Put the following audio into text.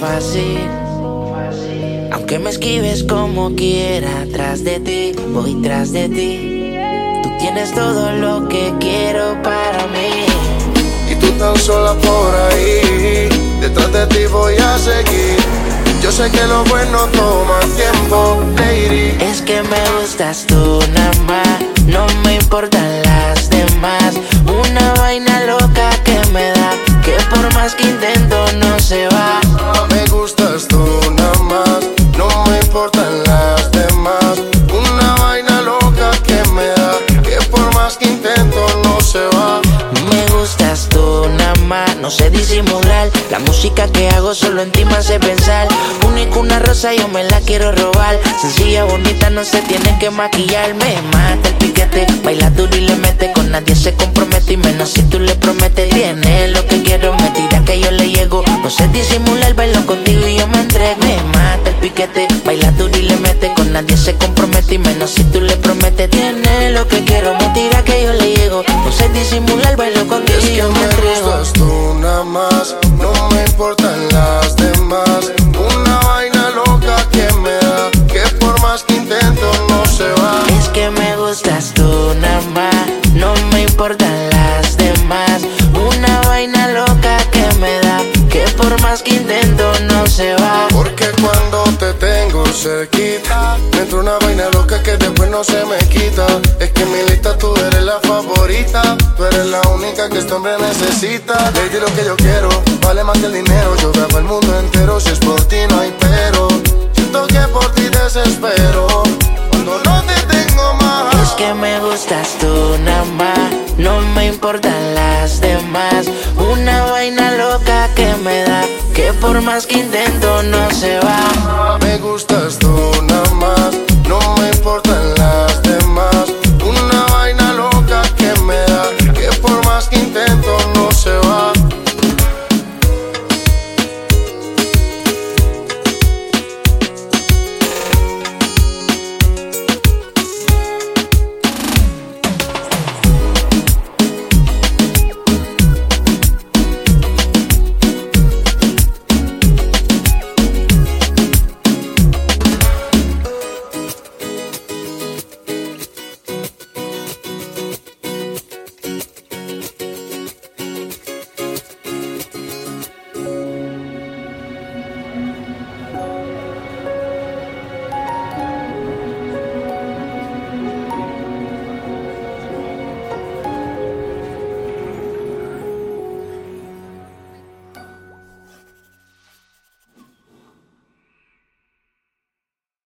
fácil. Aunque me esquives como quiera, tras de ti, voy tras de ti. Tú tienes todo lo que quiero para mí. Y tú tan sola por ahí, detrás de ti voy a seguir. Yo sé que lo bueno toma tiempo, lady. Es que me gustas tú nada más, no me importan las demás. Una vaina loca que me da, que por más que intento no se va. No sé disimular. La música que hago solo en ti me hace pensar. Único una rosa, yo me la quiero robar. Sencilla, bonita, no se tiene que maquillar. Me mata el piquete, baila duro y le mete. Con nadie se compromete y menos si tú le prometes. Tiene lo que quiero, me tira que yo le llego. No sé disimular, bailo contigo y yo me entrego. Me mata el piquete, baila duro y le mete. Con nadie se compromete y menos si tú le prometes. Más, no me importan las demás. Una vaina loca que me da, que por más que intento no se va. Es que me gustas tú nada más, no me importan las demás. Una vaina loca que me da, que por más que intento no se va. Porque cuando te tengo cerquita, me una vaina loca que después no se me quita. Es que en mi lista tú eres la favorita, tú eres la única que este hombre necesita. Lady, lo que yo quiero vale más que el dinero. Yo grabo el mundo entero, si es por ti no hay pero. Siento que por ti desespero, cuando no te tengo más. Es que me gustas tú nada más, no me importan las demás. Una vaina loca que me da, que por más que intento no se va. Me gustas tú nada más,